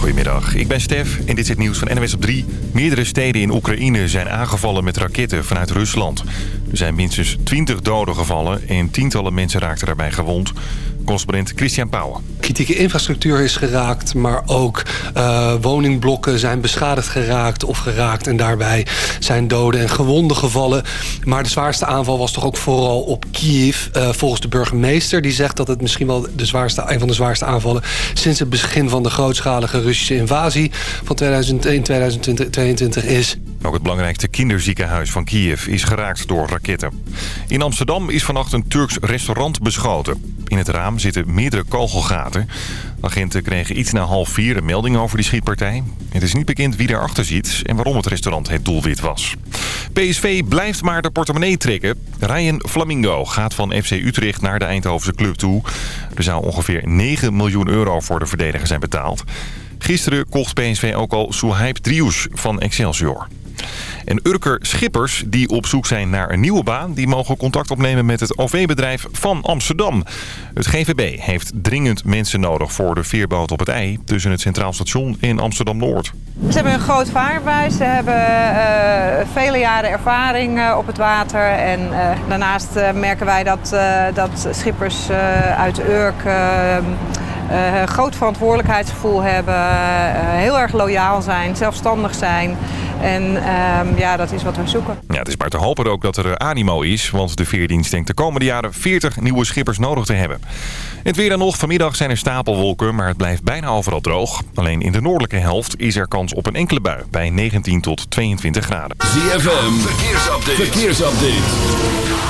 Goedemiddag, ik ben Stef en dit is het nieuws van NWS op 3. Meerdere steden in Oekraïne zijn aangevallen met raketten vanuit Rusland. Er zijn minstens 20 doden gevallen en tientallen mensen raakten daarbij gewond. Correspondent Christian Pauwen. Kritieke infrastructuur is geraakt, maar ook uh, woningblokken zijn beschadigd geraakt of geraakt. En daarbij zijn doden en gewonden gevallen. Maar de zwaarste aanval was toch ook vooral op Kiev. Uh, volgens de burgemeester, die zegt dat het misschien wel de zwaarste, een van de zwaarste aanvallen... sinds het begin van de grootschalige Russische invasie van 2001, 2022 is. Ook het belangrijkste kinderziekenhuis van Kiev is geraakt door raketten. In Amsterdam is vannacht een Turks restaurant beschoten. In het raam zitten meerdere kogelgaten. Agenten kregen iets na half vier een melding over die schietpartij. Het is niet bekend wie erachter zit en waarom het restaurant het doelwit was. PSV blijft maar de portemonnee trekken. Ryan Flamingo gaat van FC Utrecht naar de Eindhovense club toe. Er zou ongeveer 9 miljoen euro voor de verdediger zijn betaald. Gisteren kocht PSV ook al Suhaib Driouche van Excelsior. En Urker Schippers die op zoek zijn naar een nieuwe baan... die mogen contact opnemen met het OV-bedrijf van Amsterdam. Het GVB heeft dringend mensen nodig voor de veerboot op het IJ... tussen het Centraal Station en Amsterdam-Noord. Ze hebben een groot vaarbuis. Ze hebben uh, vele jaren ervaring uh, op het water. En uh, daarnaast merken wij dat, dat schippers uit Urk... Uh, groot verantwoordelijkheidsgevoel hebben, uh, heel erg loyaal zijn, zelfstandig zijn. En uh, ja, dat is wat we zoeken. Ja, het is maar te hopen ook dat er animo is, want de veerdienst denkt de komende jaren 40 nieuwe schippers nodig te hebben. Het weer dan nog. Vanmiddag zijn er stapelwolken, maar het blijft bijna overal droog. Alleen in de noordelijke helft is er kans op een enkele bui bij 19 tot 22 graden. ZFM, verkeersupdate. verkeersupdate.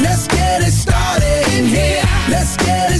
Let's get it started in here. Let's get it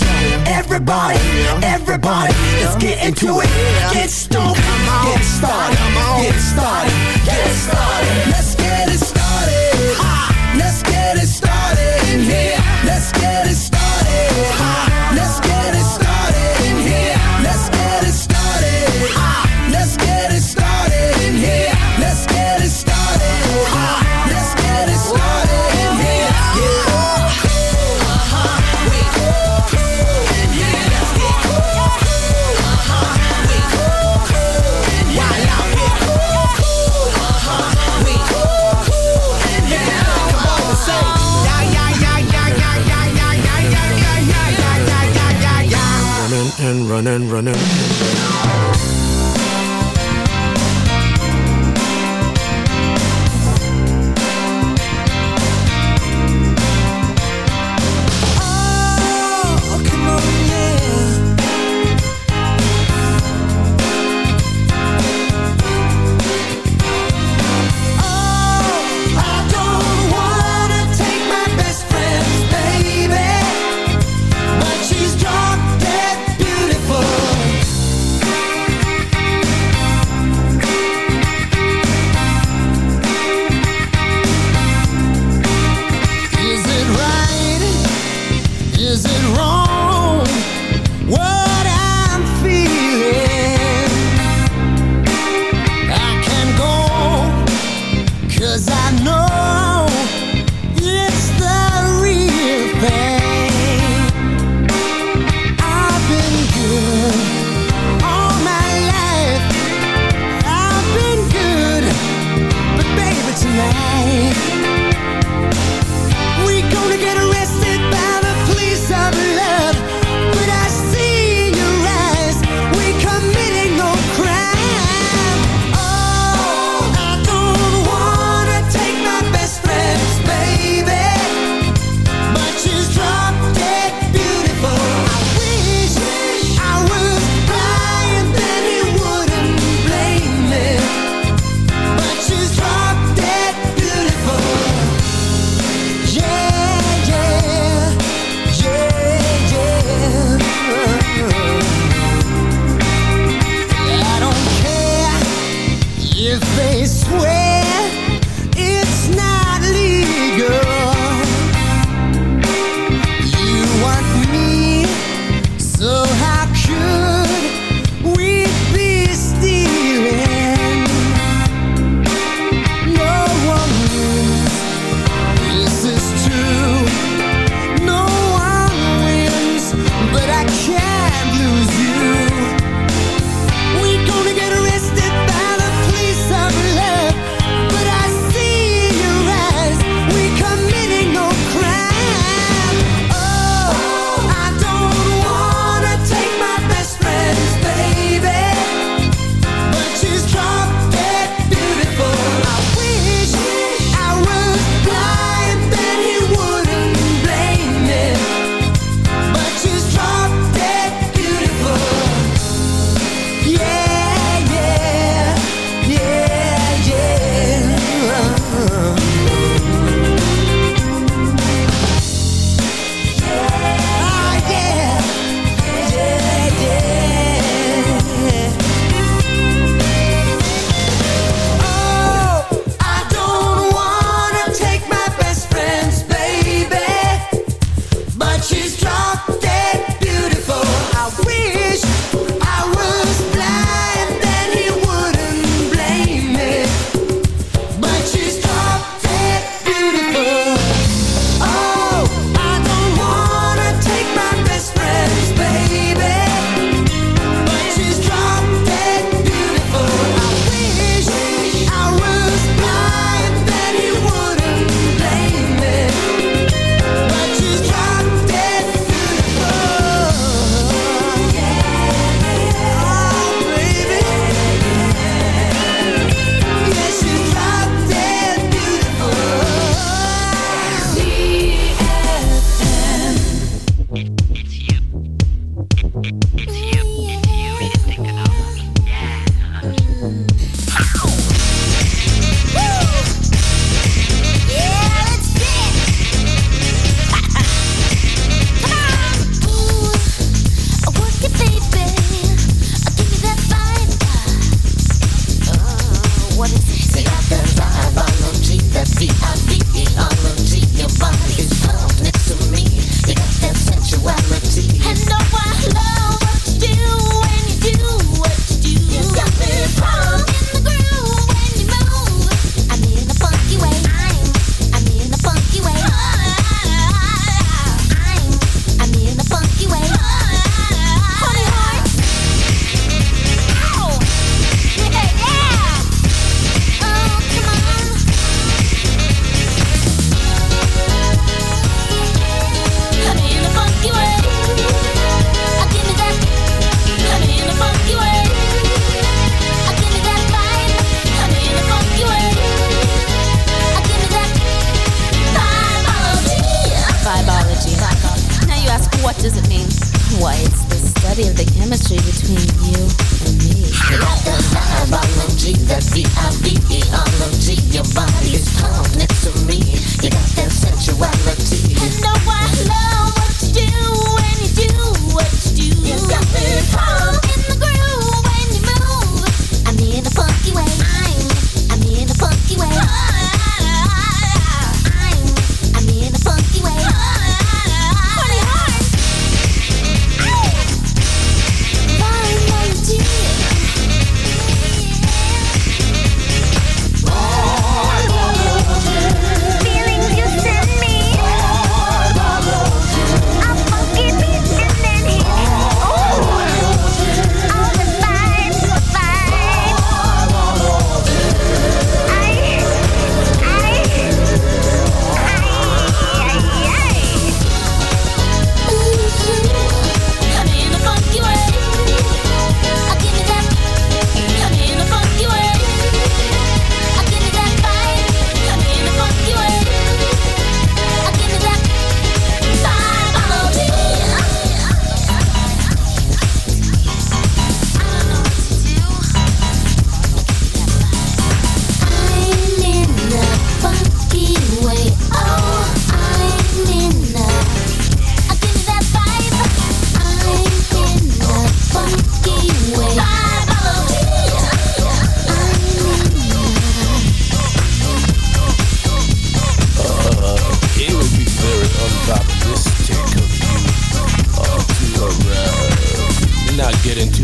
Everybody, everybody, let's get into it. Get stoked, get started, get started, get started. Let's get it started.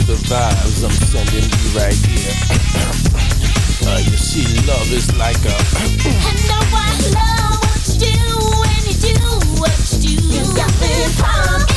The vibes I'm sending you right here. uh, you see, love is like a. I know I love what you do when you do what you do. You got me calm.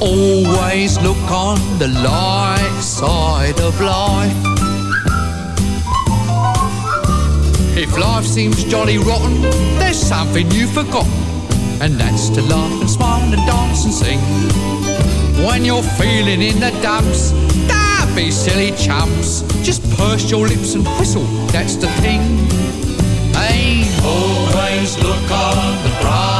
Always look on the light side of life. If life seems jolly rotten, there's something you've forgotten, and that's to laugh and smile and dance and sing. When you're feeling in the dumps, don't be silly chumps. Just purse your lips and whistle, that's the thing. Hey, always look on the bright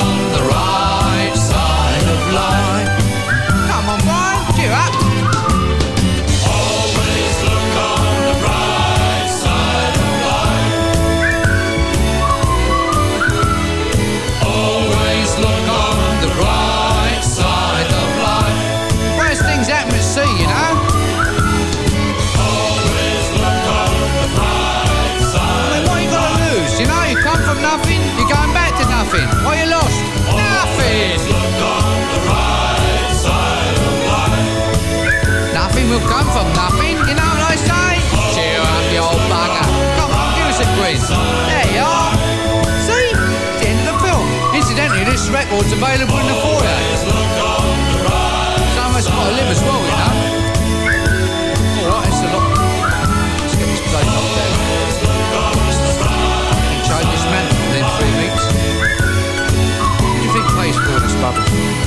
come from nothing, you know what I say? Cheer up, you old bugger. Come on, give us a quiz. There you are. See? It's the end of the film. Incidentally, this record's available in the foyer. Some of us got to live as well, you know. Alright, it's a lot. Let's get this this man within three weeks. What do you think for this?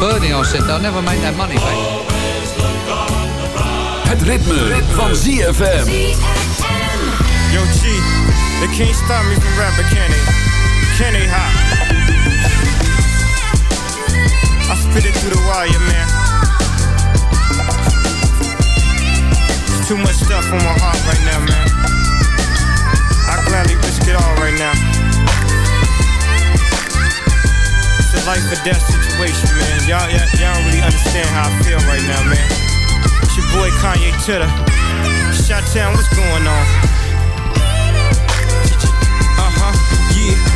Bernie, I said, they'll never make that money back. Het ritme, van ZFM. Yo, G, they can't stop me from rapping, can they? Can they, ha? I spit it through the wire, man. There's too much stuff on my heart right now, man. I gladly risk it all right now. Life or death situation, man. Y'all, y'all, don't really understand how I feel right now, man. It's your boy Kanye Titter. Shot Town, what's going on? Uh-huh, yeah, yeah.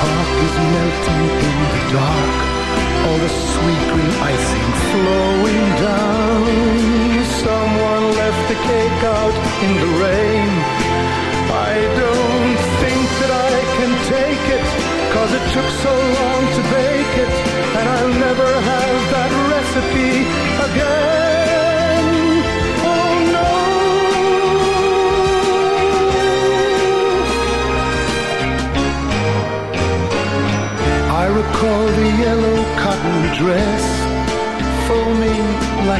Park is melting in the dark. All the sweet green icing flowing down. Someone left the cake out in the rain. I don't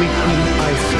The sweet